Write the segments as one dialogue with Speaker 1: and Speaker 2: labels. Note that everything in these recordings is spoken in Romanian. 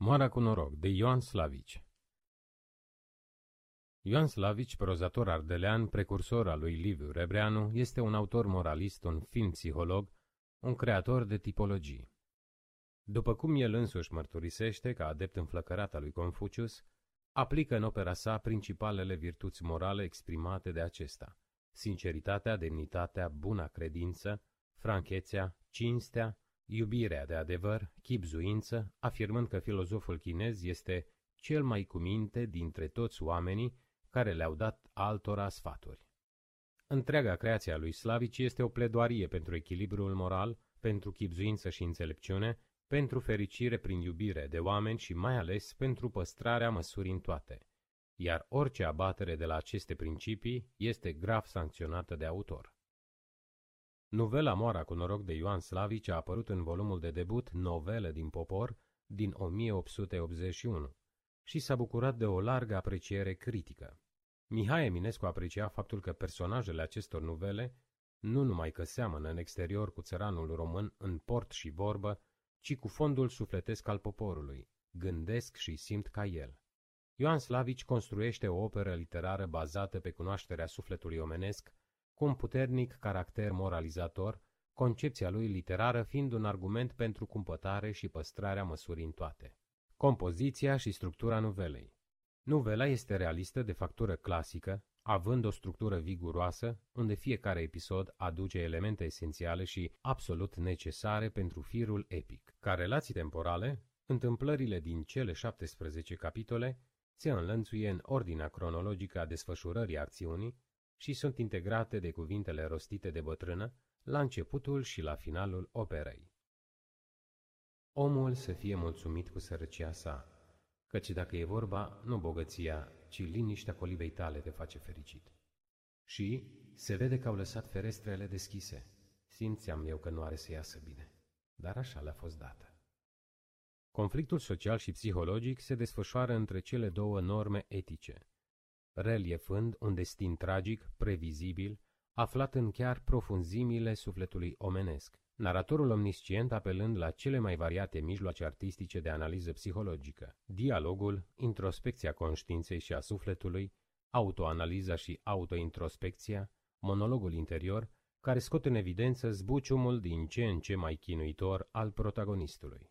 Speaker 1: Moara cu noroc, de Ioan Slavici Ioan Slavici, prozator ardelean, precursor al lui Liviu Rebreanu, este un autor moralist, un film psiholog, un creator de tipologii. După cum el însuși mărturisește, ca adept înflăcărat al lui Confucius, aplică în opera sa principalele virtuți morale exprimate de acesta, sinceritatea, demnitatea, buna credință, franchețea, cinstea, iubirea de adevăr, chipzuință, afirmând că filozoful chinez este cel mai cuminte dintre toți oamenii care le-au dat altora sfaturi. Întreaga creație a lui Slavici este o pledoarie pentru echilibrul moral, pentru chipzuință și înțelepciune, pentru fericire prin iubire de oameni și mai ales pentru păstrarea măsurii în toate, iar orice abatere de la aceste principii este grav sancționată de autor. Novela Moara cu noroc de Ioan Slavici a apărut în volumul de debut Novele din popor din 1881 și s-a bucurat de o largă apreciere critică. Mihai Eminescu aprecia faptul că personajele acestor novele nu numai că seamănă în exterior cu țăranul român în port și vorbă, ci cu fondul sufletesc al poporului, gândesc și simt ca el. Ioan Slavici construiește o operă literară bazată pe cunoașterea sufletului omenesc, cu un puternic caracter moralizator, concepția lui literară fiind un argument pentru cumpătare și păstrarea măsurii în toate. Compoziția și structura novelei Novela este realistă de factură clasică, având o structură viguroasă, unde fiecare episod aduce elemente esențiale și absolut necesare pentru firul epic. Ca relații temporale, întâmplările din cele 17 capitole se înlănțuie în ordinea cronologică a desfășurării acțiunii și sunt integrate de cuvintele rostite de bătrână la începutul și la finalul operei. Omul să fie mulțumit cu sărăcia sa, căci dacă e vorba, nu bogăția, ci liniștea colibei tale te face fericit. Și se vede că au lăsat ferestrele deschise. Simțeam eu că nu are să iasă bine, dar așa le-a fost dată. Conflictul social și psihologic se desfășoară între cele două norme etice, reliefând un destin tragic, previzibil, aflat în chiar profunzimile sufletului omenesc, naratorul omniscient apelând la cele mai variate mijloace artistice de analiză psihologică, dialogul, introspecția conștiinței și a sufletului, autoanaliza și autointrospecția, monologul interior, care scot în evidență zbuciumul din ce în ce mai chinuitor al protagonistului.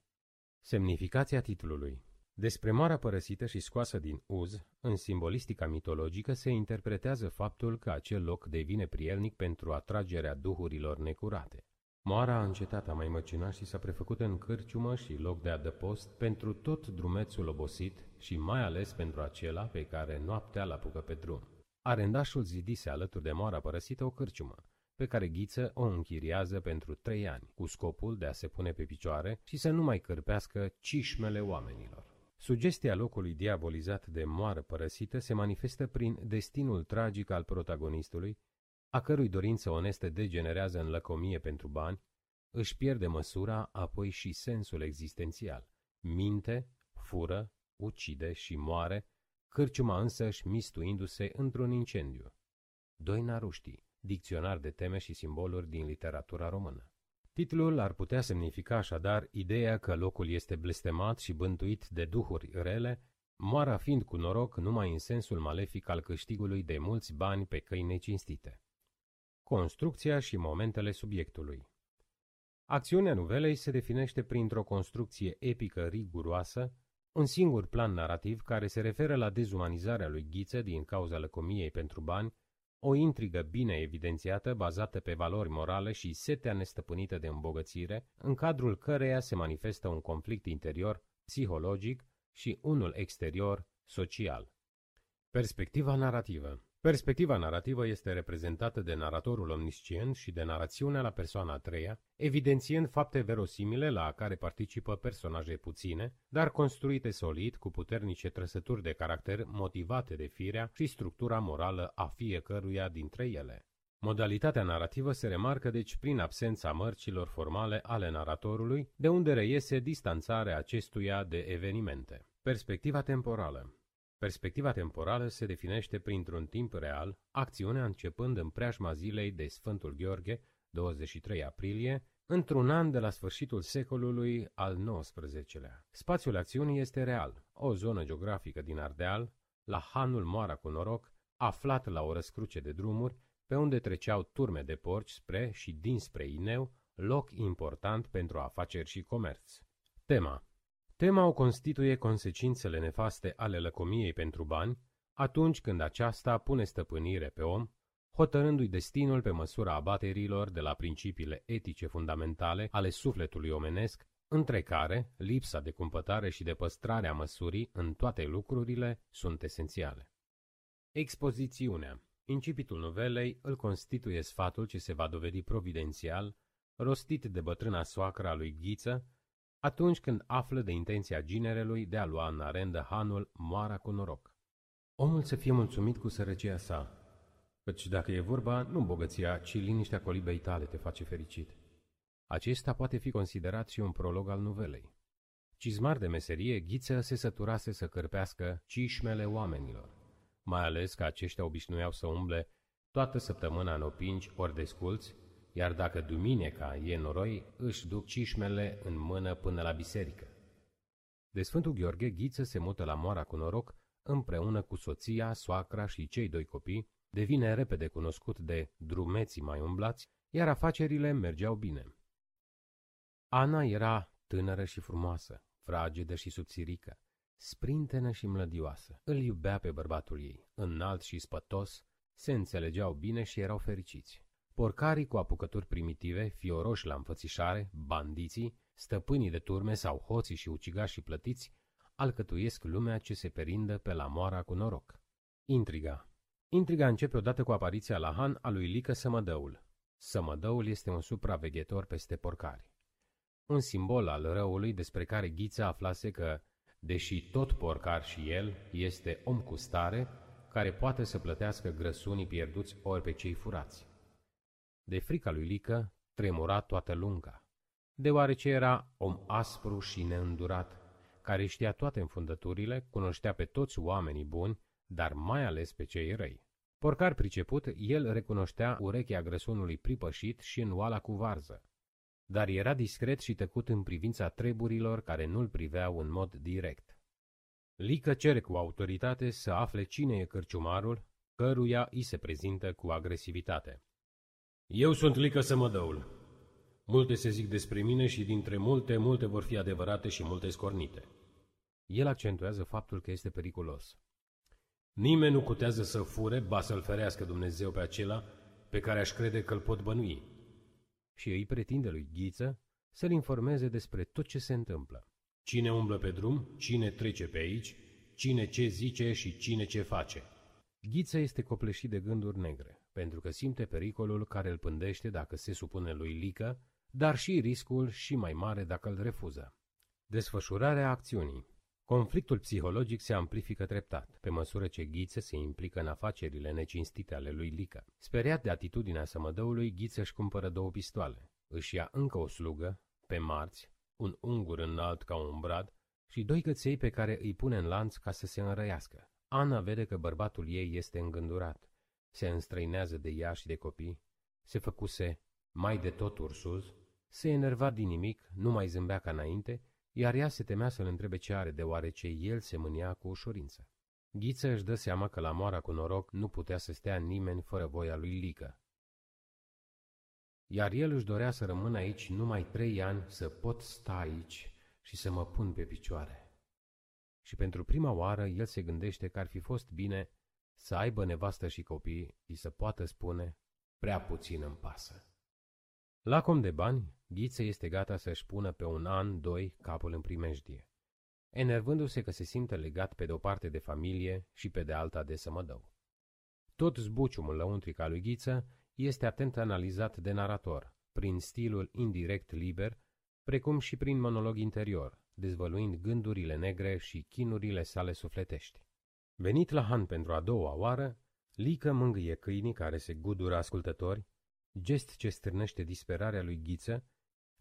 Speaker 1: Semnificația titlului despre moara părăsită și scoasă din uz, în simbolistica mitologică se interpretează faptul că acel loc devine prielnic pentru atragerea duhurilor necurate. Moara a încetat a mai măcina și s-a prefăcut în cârciumă și loc de adăpost pentru tot drumețul obosit și mai ales pentru acela pe care noaptea l apucă pe drum. Arendașul zidise alături de moara părăsită o cârciumă, pe care Ghiță o închiriază pentru trei ani, cu scopul de a se pune pe picioare și să nu mai cârpească cișmele oamenilor. Sugestia locului diabolizat de moară părăsită se manifestă prin destinul tragic al protagonistului, a cărui dorință onestă degenerează în lăcomie pentru bani, își pierde măsura, apoi și sensul existențial. Minte, fură, ucide și moare, cârciuma însăși mistuindu-se într-un incendiu. Doi naruștii, dicționar de teme și simboluri din literatura română. Titlul ar putea semnifica așadar ideea că locul este blestemat și bântuit de duhuri rele, moara fiind cu noroc numai în sensul malefic al câștigului de mulți bani pe căi necinstite. Construcția și momentele subiectului Acțiunea novelei se definește printr-o construcție epică riguroasă, un singur plan narrativ care se referă la dezumanizarea lui Ghiță din cauza lăcomiei pentru bani, o intrigă bine evidențiată, bazată pe valori morale și setea nestăpânită de îmbogățire, în cadrul căreia se manifestă un conflict interior, psihologic și unul exterior, social. Perspectiva narrativă Perspectiva narrativă este reprezentată de naratorul omniscient și de narațiunea la persoana a treia, evidențiind fapte verosimile la care participă personaje puține, dar construite solid cu puternice trăsături de caracter motivate de firea și structura morală a fiecăruia dintre ele. Modalitatea narrativă se remarcă deci prin absența mărcilor formale ale naratorului, de unde reiese distanțarea acestuia de evenimente. Perspectiva temporală Perspectiva temporală se definește printr-un timp real, acțiunea începând în preajma zilei de Sfântul Gheorghe, 23 aprilie, într-un an de la sfârșitul secolului al XIX-lea. Spațiul acțiunii este real, o zonă geografică din Ardeal, la Hanul Moara cu noroc, aflat la o răscruce de drumuri, pe unde treceau turme de porci spre și dinspre Ineu, loc important pentru afaceri și comerț. Tema Tema o constituie consecințele nefaste ale lăcomiei pentru bani, atunci când aceasta pune stăpânire pe om, hotărându-i destinul pe măsura abaterilor de la principiile etice fundamentale ale sufletului omenesc, între care lipsa de cumpătare și de păstrare a măsurii în toate lucrurile sunt esențiale. Expozițiunea Incipitul novelei îl constituie sfatul ce se va dovedi providențial, rostit de bătrâna soacra lui Ghiță, atunci când află de intenția ginerelui de a lua în arendă hanul moara cu noroc. Omul să fie mulțumit cu sărăcia sa, căci dacă e vorba, nu bogăția, ci liniștea colibei tale te face fericit. Acesta poate fi considerat și un prolog al novelei. Cizmar de meserie, Ghiță se săturase să cărpească cișmele oamenilor, mai ales că aceștia obișnuiau să umble toată săptămâna în opinci ori desculți, iar dacă duminica e noroi, își duc cișmele în mână până la biserică. De Sfântul Gheorghe, Ghiță se mută la moara cu noroc, împreună cu soția, soacra și cei doi copii, devine repede cunoscut de drumeții mai umblați, iar afacerile mergeau bine. Ana era tânără și frumoasă, fragedă și subțirică, sprintenă și mlădioasă. Îl iubea pe bărbatul ei, înalt și spătos, se înțelegeau bine și erau fericiți. Porcarii cu apucături primitive, fioroși la înfățișare, bandiții, stăpânii de turme sau hoții și ucigașii plătiți, alcătuiesc lumea ce se perindă pe la moara cu noroc. Intriga Intriga începe odată cu apariția la Han a lui Lică Sămădăul. Sămădăul este un supraveghetor peste porcari. Un simbol al răului despre care Ghiță aflase că, deși tot porcar și el, este om cu stare, care poate să plătească grăsunii pierduți ori pe cei furați. De frica lui Lică tremura toată lunga, deoarece era om aspru și neîndurat, care știa toate înfundăturile, cunoștea pe toți oamenii buni, dar mai ales pe cei răi. Porcar priceput, el recunoștea urechea grăsunului pripășit și în oala cu varză, dar era discret și tăcut în privința treburilor care nu-l priveau în mod direct. Lică cere cu autoritate să afle cine e cărciumarul, căruia îi se prezintă cu agresivitate. Eu sunt Lică Sămădăul. Multe se zic despre mine și dintre multe, multe vor fi adevărate și multe scornite. El accentuează faptul că este periculos. Nimeni nu cutează să fure, ba să-l ferească Dumnezeu pe acela pe care aș crede că îl pot bănui. Și îi pretinde lui Ghiță să-l informeze despre tot ce se întâmplă. Cine umblă pe drum, cine trece pe aici, cine ce zice și cine ce face. Ghiță este copleșit de gânduri negre, pentru că simte pericolul care îl pândește dacă se supune lui Lică, dar și riscul și mai mare dacă îl refuză. Desfășurarea acțiunii Conflictul psihologic se amplifică treptat, pe măsură ce Ghiță se implică în afacerile necinstite ale lui Lică. Speriat de atitudinea sămădăului, Ghiță își cumpără două pistoale. Își ia încă o slugă, pe marți, un ungur înalt ca un brad și doi căței pe care îi pune în lanț ca să se înrăiască. Ana vede că bărbatul ei este îngândurat, se înstrăinează de ea și de copii, se făcuse mai de tot ursuz, se enerva din nimic, nu mai zâmbea ca înainte iar ea se temea să-l întrebe ce are, deoarece el se mânia cu ușurință. Ghiță își dă seama că la moara cu noroc nu putea să stea nimeni fără voia lui Lică. Iar el își dorea să rămână aici numai trei ani, să pot sta aici și să mă pun pe picioare. Și pentru prima oară el se gândește că ar fi fost bine să aibă nevastă și copii și să poată spune, prea puțin îmi pasă. Lacom de bani, Ghiță este gata să-și pună pe un an, doi, capul în primejdie, enervându-se că se simte legat pe de o parte de familie și pe de alta de sămădău. Tot zbuciumul lăuntric al lui Ghiță este atent analizat de narator, prin stilul indirect liber, precum și prin monolog interior, dezvăluind gândurile negre și chinurile sale sufletești. Venit la Han pentru a doua oară, Lică mângâie câinii care se gudură ascultători, gest ce strânește disperarea lui Ghiță,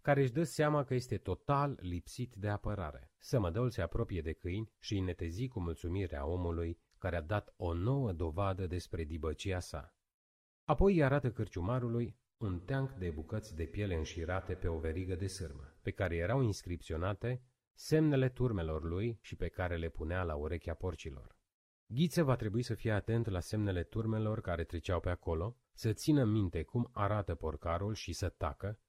Speaker 1: care își dă seama că este total lipsit de apărare. Sămădăul se apropie de câini și îi netezi cu mulțumirea omului care a dat o nouă dovadă despre dibăcia sa. Apoi îi arată cârciumarului un teanc de bucăți de piele înșirate pe o verigă de sârmă, pe care erau inscripționate semnele turmelor lui și pe care le punea la urechea porcilor. Ghiță va trebui să fie atent la semnele turmelor care treceau pe acolo, să țină minte cum arată porcarul și să tacă,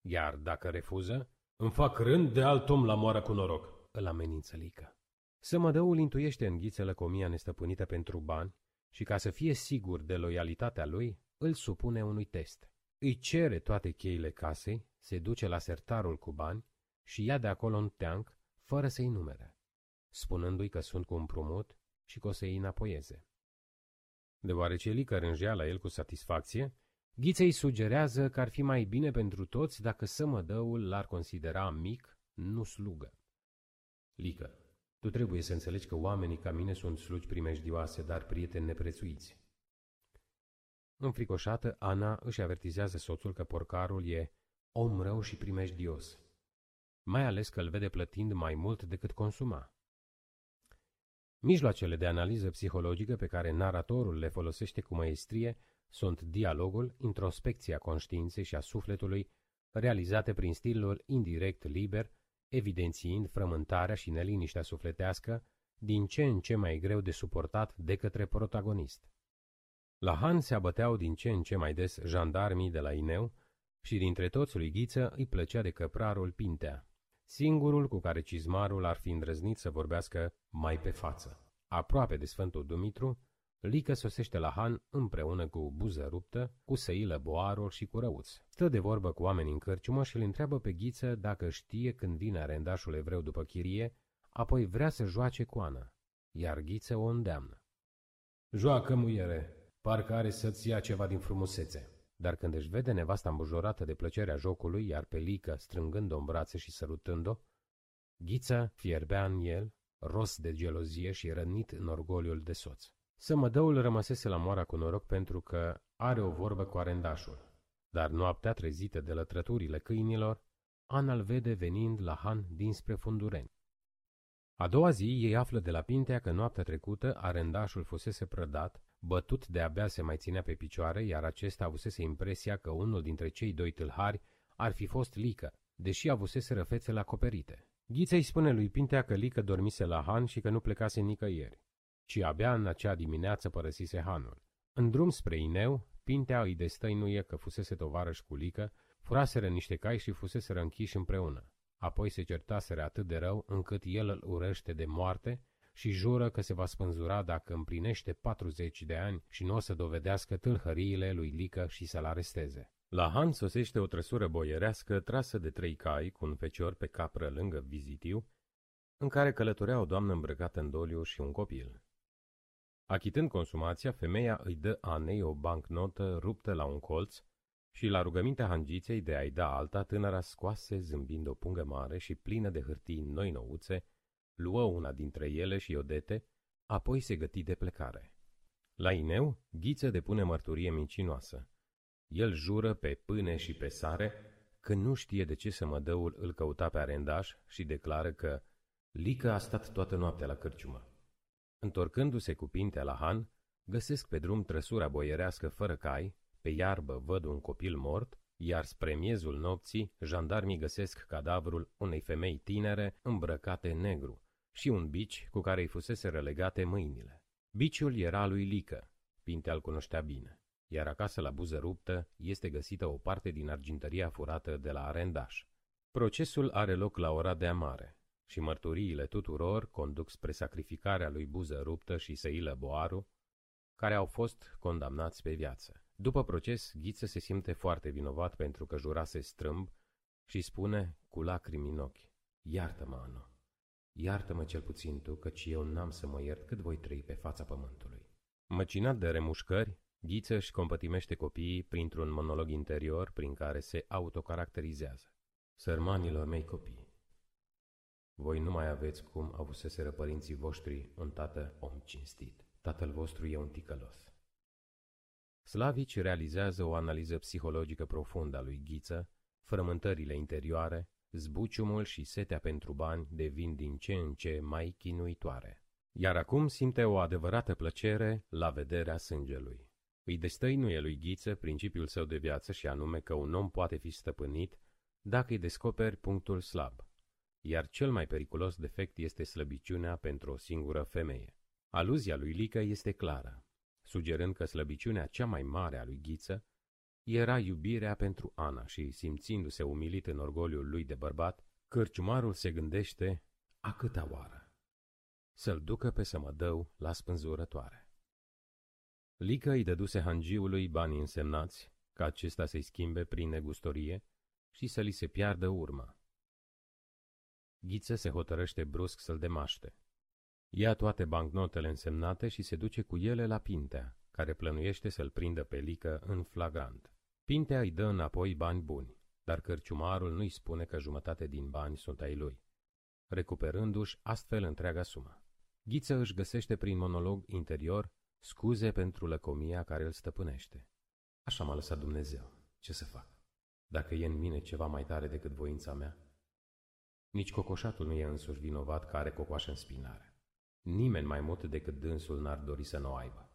Speaker 1: iar dacă refuză, îmi fac rând de alt om la moară cu noroc, îl amenință Lică. Sămădăul intuiește în ghiță lăcomia nestăpânită pentru bani și ca să fie sigur de loialitatea lui, îl supune unui test. Îi cere toate cheile casei, se duce la sertarul cu bani și ia de acolo un teanc, fără să-i numere, spunându-i că sunt cu împrumut și că o să-i înapoieze. Deoarece Lică rângea la el cu satisfacție, Ghiță îi sugerează că ar fi mai bine pentru toți dacă sămădăul l-ar considera mic, nu slugă. Lică, tu trebuie să înțelegi că oamenii ca mine sunt slugi primejdioase, dar prieteni neprețuiți. Înfricoșată, Ana își avertizează soțul că porcarul e om rău și primejdios, mai ales că îl vede plătind mai mult decât consuma. Mijloacele de analiză psihologică pe care naratorul le folosește cu maestrie sunt dialogul, introspecția conștiinței și a sufletului, realizate prin stilul indirect liber, evidențiind frământarea și neliniștea sufletească, din ce în ce mai greu de suportat de către protagonist. La Han se abăteau din ce în ce mai des jandarmii de la Ineu și dintre toți lui Ghiță îi plăcea de căprarul Pintea, singurul cu care cizmarul ar fi îndrăznit să vorbească mai pe față. Aproape de Sfântul Dumitru, Lică sosește la Han împreună cu buză ruptă, cu săilă boarul și cu răuț. Stă de vorbă cu oamenii în cărciumă și îl întreabă pe Ghiță dacă știe când vine arendașul evreu după chirie, apoi vrea să joace cu Ana, iar Ghiță o îndeamnă. Joacă, muiere, parcă are să-ți ia ceva din frumusețe. Dar când își vede nevasta îmbujorată de plăcerea jocului, iar pe Lică strângând-o în brațe și sărutând-o, Ghiță fierbea în el, ros de gelozie și rănit în orgoliul de soț. Sămădăul rămăsese la moara cu noroc pentru că are o vorbă cu arendașul. Dar noaptea trezită de lătrăturile câinilor, Ana îl vede venind la Han dinspre fundureni. A doua zi ei află de la Pintea că noaptea trecută arendașul fusese prădat, bătut de abia se mai ținea pe picioare, iar acesta avusese impresia că unul dintre cei doi tâlhari ar fi fost Lică, deși avusese răfețele acoperite. Ghița îi spune lui Pintea că Lică dormise la Han și că nu plecase nicăieri ci abia în acea dimineață părăsise hanul. În drum spre Ineu, Pintea îi destăinuie că fusese tovarăș cu Lică, furaseră niște cai și fuseseră închiși împreună. Apoi se certaseră atât de rău încât el îl urește de moarte și jură că se va spânzura dacă împlinește 40 de ani și nu o să dovedească tâlhăriile lui Lică și să-l aresteze. La Han sosește o trăsură boierească trasă de trei cai cu un fecior pe capră lângă vizitiu, în care călătorea o doamnă îmbrăcată în doliu și un copil. Achitând consumația, femeia îi dă Anei o bancnotă ruptă la un colț și la rugămintea hangiței de a-i da alta, tânăra scoase zâmbind o pungă mare și plină de hârtii noi nouțe, luă una dintre ele și o dete, apoi se găti de plecare. La Ineu, Ghiță depune mărturie mincinoasă. El jură pe pâne și pe sare că nu știe de ce sămădăul îl căuta pe arendaș și declară că Lică a stat toată noaptea la cârciumă. Întorcându-se cu pintea la Han, găsesc pe drum trăsura boierească fără cai, pe iarbă văd un copil mort, iar spre miezul nopții, jandarmii găsesc cadavrul unei femei tinere îmbrăcate negru și un bici cu care îi fusese relegate mâinile. Biciul era lui Lică, Pintea îl cunoștea bine, iar acasă la buză ruptă este găsită o parte din argintăria furată de la arendaș. Procesul are loc la ora de amare și mărturiile tuturor conduc spre sacrificarea lui Buză Ruptă și Săilă Boaru, care au fost condamnați pe viață. După proces, Ghiță se simte foarte vinovat pentru că jurase strâmb și spune cu lacrimi în ochi, Iartă-mă, Ano, iartă-mă cel puțin tu, căci eu n-am să mă iert cât voi trăi pe fața pământului. Măcinat de remușcări, Ghiță își compătimește copiii printr-un monolog interior prin care se autocaracterizează. Sărmanilor mei copii, voi nu mai aveți cum avuseseră părinții voștri un tată om cinstit. Tatăl vostru e un ticălos. Slavici realizează o analiză psihologică profundă a lui Ghiță, frământările interioare, zbuciumul și setea pentru bani devin din ce în ce mai chinuitoare. Iar acum simte o adevărată plăcere la vederea sângelui. Îi destăinuie lui Ghiță principiul său de viață și anume că un om poate fi stăpânit dacă îi descoperi punctul slab, iar cel mai periculos defect este slăbiciunea pentru o singură femeie. Aluzia lui Lică este clară, sugerând că slăbiciunea cea mai mare a lui Ghiță era iubirea pentru Ana și, simțindu-se umilit în orgoliul lui de bărbat, cărciumarul se gândește a câta oară să-l ducă pe sămădău la spânzurătoare. Lică îi dăduse hangiului banii însemnați, ca acesta să-i schimbe prin negustorie și să li se piardă urma. Ghiță se hotărăște brusc să-l demaște. Ia toate bancnotele însemnate și se duce cu ele la Pintea, care plănuiește să-l prindă pe Lică în flagrant. Pintea îi dă înapoi bani buni, dar cărciumarul nu-i spune că jumătate din bani sunt ai lui, recuperându-și astfel întreaga sumă. Ghiță își găsește prin monolog interior scuze pentru lăcomia care îl stăpânește. Așa m-a lăsat Dumnezeu. Ce să fac? Dacă e în mine ceva mai tare decât voința mea? Nici cocoșatul nu e însuși vinovat care are cocoașă în spinare. Nimeni mai mult decât dânsul n-ar dori să nu o aibă.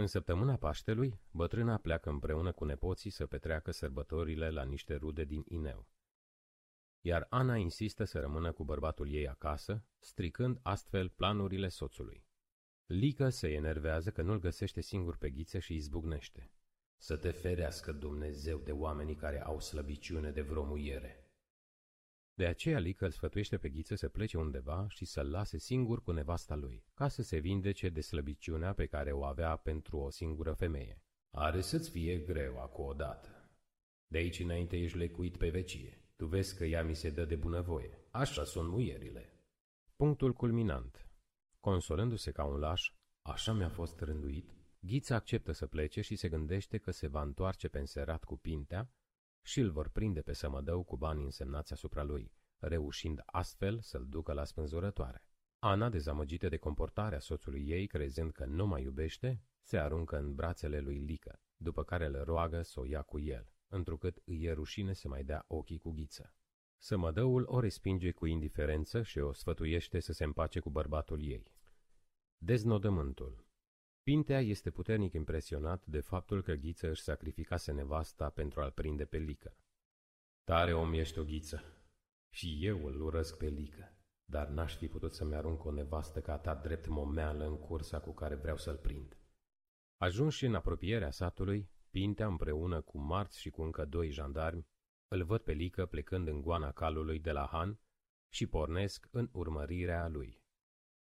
Speaker 1: În săptămâna Paștelui, bătrâna pleacă împreună cu nepoții să petreacă sărbătorile la niște rude din Ineu. Iar Ana insistă să rămână cu bărbatul ei acasă, stricând astfel planurile soțului. Lică se enervează că nu-l găsește singur pe ghiță și izbucnește. Să te ferească Dumnezeu de oamenii care au slăbiciune de vreo muiere. De aceea Lică îl sfătuiește pe Ghiță să plece undeva și să-l lase singur cu nevasta lui, ca să se vindece de slăbiciunea pe care o avea pentru o singură femeie. Are să-ți fie greu acum odată. De aici înainte ești lecuit pe vecie. Tu vezi că ea mi se dă de bunăvoie. Așa sunt muierile. Punctul culminant. Consolându-se ca un laș, așa mi-a fost rânduit, Ghița acceptă să plece și se gândește că se va întoarce pe înserat cu pintea și îl vor prinde pe sămădău cu banii însemnați asupra lui, reușind astfel să-l ducă la spânzurătoare. Ana, dezamăgită de comportarea soțului ei, crezând că nu mai iubește, se aruncă în brațele lui Lică, după care îl roagă să o ia cu el, întrucât îi e rușine să mai dea ochii cu ghiță. Sămădăul o respinge cu indiferență și o sfătuiește să se împace cu bărbatul ei. Deznodământul Pintea este puternic impresionat de faptul că Ghiță își sacrificase nevasta pentru a-l prinde pe Lică. Tare om ești o Ghiță. Și eu îl urăsc pe Lică, dar n-aș fi putut să-mi arunc o nevastă ca ta drept momeală în cursa cu care vreau să-l prind. Ajuns și în apropierea satului, Pintea împreună cu marți și cu încă doi jandarmi îl văd pe Lică plecând în goana calului de la Han și pornesc în urmărirea lui.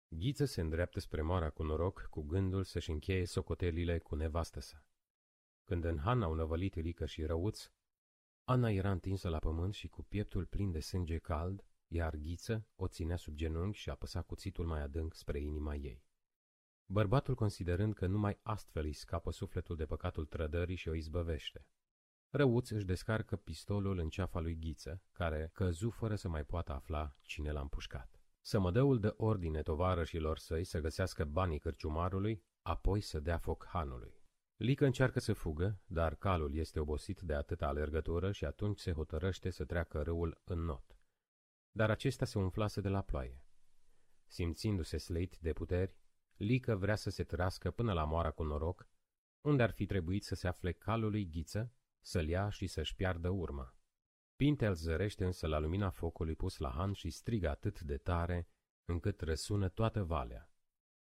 Speaker 1: Ghiță se îndreaptă spre moara cu noroc, cu gândul să-și încheie socotelile cu nevastă sa. Când în Han au năvălit Rică și Răuț, Ana era întinsă la pământ și cu pieptul plin de sânge cald, iar Ghiță o ținea sub genunchi și apăsa cuțitul mai adânc spre inima ei. Bărbatul considerând că numai astfel îi scapă sufletul de păcatul trădării și o izbăvește. Răuț își descarcă pistolul în ceafa lui Ghiță, care căzu fără să mai poată afla cine l-a împușcat. Sămădăul dă ordine tovarășilor săi să găsească banii cărciumarului, apoi să dea foc hanului. Lică încearcă să fugă, dar calul este obosit de atâta alergătură și atunci se hotărăște să treacă râul în not. Dar acesta se umflase de la ploaie. Simțindu-se sleit de puteri, Lică vrea să se trască până la moara cu noroc, unde ar fi trebuit să se afle calul lui Ghiță, să-l ia și să-și piardă urma. Pintel zărește însă la lumina focului pus la han și strigă atât de tare, încât răsună toată valea.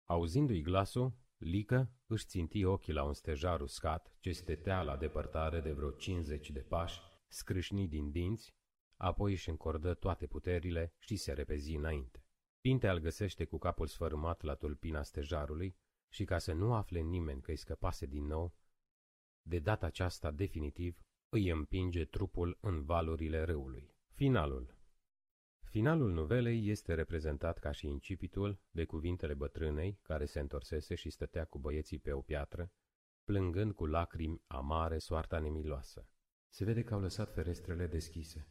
Speaker 1: Auzindu-i glasul, Lică își ținti ochii la un stejar uscat ce stetea la depărtare de vreo 50 de pași, scrâșni din dinți, apoi își încordă toate puterile și se repezi înainte. Pintel găsește cu capul sfărâmat la tulpina stejarului și ca să nu afle nimeni că îi scăpase din nou, de data aceasta definitiv îi împinge trupul în valurile râului. Finalul Finalul novelei este reprezentat ca și incipitul de cuvintele bătrânei care se întorsese și stătea cu băieții pe o piatră, plângând cu lacrimi amare soarta nemiloasă. Se vede că au lăsat ferestrele deschise.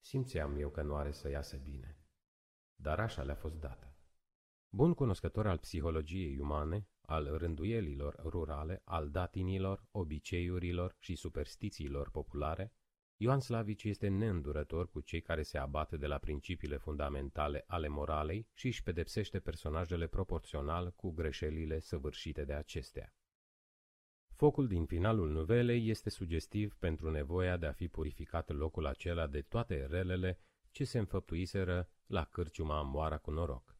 Speaker 1: Simțeam eu că nu are să iasă bine. Dar așa le-a fost dată. Bun cunoscător al psihologiei umane, al rânduielilor rurale, al datinilor, obiceiurilor și superstițiilor populare, Ioan Slavici este neîndurător cu cei care se abate de la principiile fundamentale ale moralei și își pedepsește personajele proporțional cu greșelile săvârșite de acestea. Focul din finalul nuvelei este sugestiv pentru nevoia de a fi purificat locul acela de toate relele ce se înfăptuiseră la cârciuma moara cu noroc.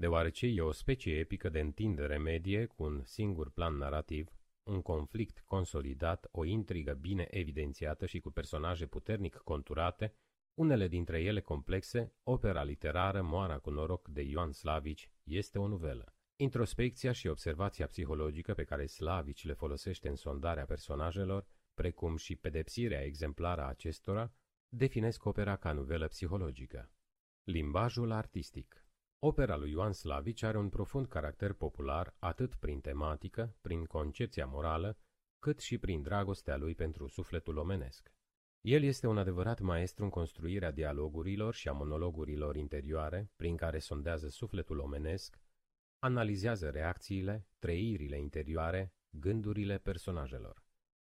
Speaker 1: Deoarece e o specie epică de întindere medie cu un singur plan narrativ, un conflict consolidat, o intrigă bine evidențiată și cu personaje puternic conturate, unele dintre ele complexe, opera literară Moara cu noroc de Ioan Slavici este o novelă. Introspecția și observația psihologică pe care Slavici le folosește în sondarea personajelor, precum și pedepsirea exemplară a acestora, definesc opera ca novelă psihologică. Limbajul artistic Opera lui Ioan Slavici are un profund caracter popular atât prin tematică, prin concepția morală, cât și prin dragostea lui pentru sufletul omenesc. El este un adevărat maestru în construirea dialogurilor și a monologurilor interioare, prin care sondează sufletul omenesc, analizează reacțiile, trăirile interioare, gândurile personajelor.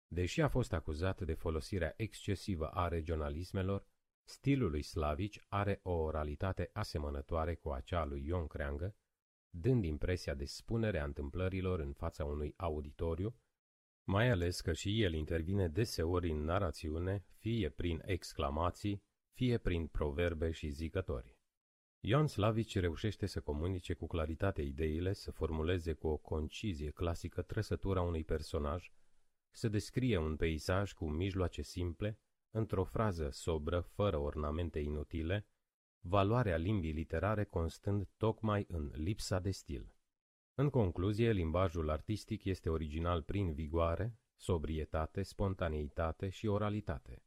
Speaker 1: Deși a fost acuzat de folosirea excesivă a regionalismelor, stilul lui Slavici are o oralitate asemănătoare cu acea lui Ion Creangă, dând impresia de spunere a întâmplărilor în fața unui auditoriu, mai ales că și el intervine deseori în narațiune, fie prin exclamații, fie prin proverbe și zicători. Ion Slavici reușește să comunice cu claritate ideile, să formuleze cu o concizie clasică trăsătura unui personaj, să descrie un peisaj cu mijloace simple, într-o frază sobră, fără ornamente inutile, valoarea limbii literare constând tocmai în lipsa de stil. În concluzie, limbajul artistic este original prin vigoare, sobrietate, spontaneitate și oralitate.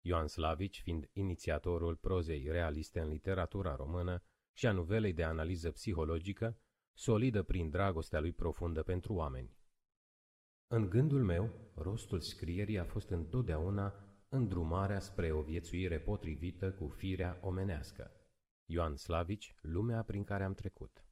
Speaker 1: Ioan Slavici fiind inițiatorul prozei realiste în literatura română și a nuvelei de analiză psihologică, solidă prin dragostea lui profundă pentru oameni. În gândul meu, rostul scrierii a fost întotdeauna îndrumarea spre o viețuire potrivită cu firea omenească. Ioan Slavici, lumea prin care am trecut.